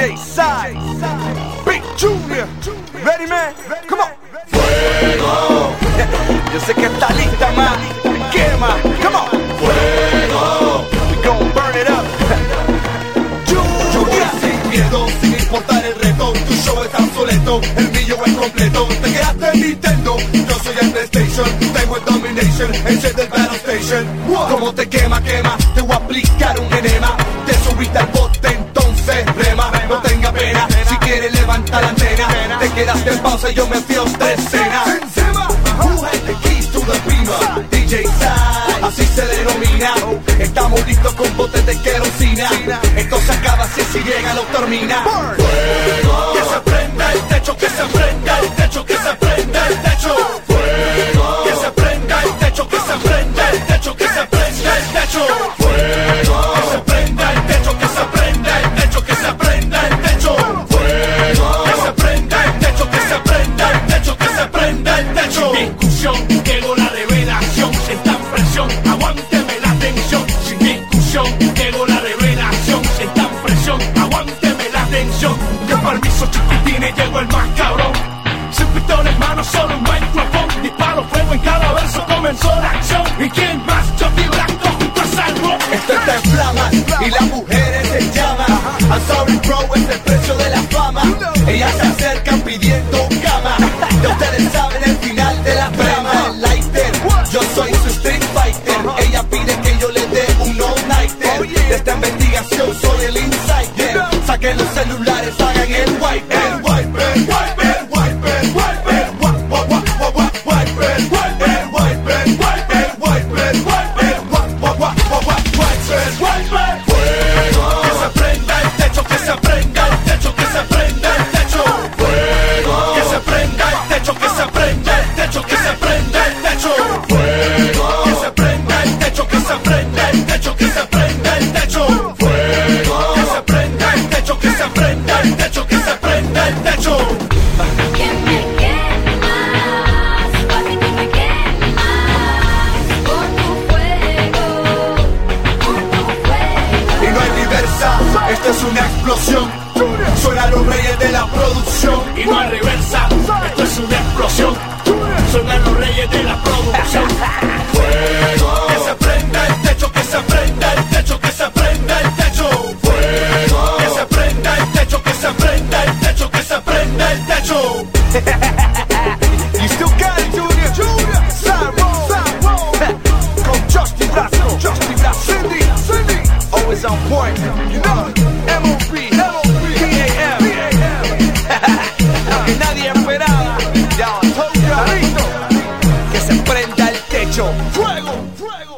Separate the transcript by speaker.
Speaker 1: DJ Side, Big Junior. Ready, man? Come on. Fuego. Yo sé que está lista, man. Quema. Come on. Fuego. We gon' burn it up.
Speaker 2: Junior. Sin miedo, sin importar el reto, tu show es obsoleto, el mío es completo. Te quedaste en Nintendo, yo soy el PlayStation, tengo el Domination, enciende el Battle Station. Como te quema, quema, te voy a aplicar un enema. Te subiste al bote, pena. Si quieres levanta la antena, te quedaste en pausa y yo me fui a otra escena. Who had the keys to the beamer? DJ Side, así se denomina. Estamos listos con botes de querosina. Esto se acaba si si llega lo termina. Fuego. Que se prenda el techo, que se prenda el techo, que se prenda el techo. Fuego. Que se prenda el techo, que se prenda el techo, que se prenda el techo. Fuego.
Speaker 3: Aguánteme la tensión. Que permiso chiquitines, llegó el más cabrón. Sin pistola en mano, solo un micrófono. Disparo fuego en cada verso, comenzó la acción. ¿Y quién más? Yo vibrando junto a Salvo.
Speaker 2: Esto está en flamas y las mujeres se llaman. I'm sorry bro, es el precio de la fama. Ellas se acercan pidiendo cama. Ya ustedes saben el final de la trama. El lighter, yo soy su street fighter. Ella pide que yo le dé un De esta investigación soy el insider. Saquen los celulares, hagan el wiper. El wiper, wiper, wiper, wiper. Wa, wa, wa, wa, wa, wiper, wiper, wiper, el techo, que se prenda el techo. Que
Speaker 4: me quemas, papi, me quemas con tu fuego, con tu fuego.
Speaker 2: y no hay reversa. Esto es una explosión. Suena los reyes de la producción.
Speaker 3: Y no hay reversa, esto es una
Speaker 1: you still got it, Junior. Junior. Side roll. Side roll. Justy Blasco. Justy Blasco. Cindy. Cindy. Always on point. You know it.
Speaker 2: M.O.B. M.O.B. P.A.M. Lo que nadie esperaba. Ya, Tokyo. Que se prenda el techo. Fuego. Fuego.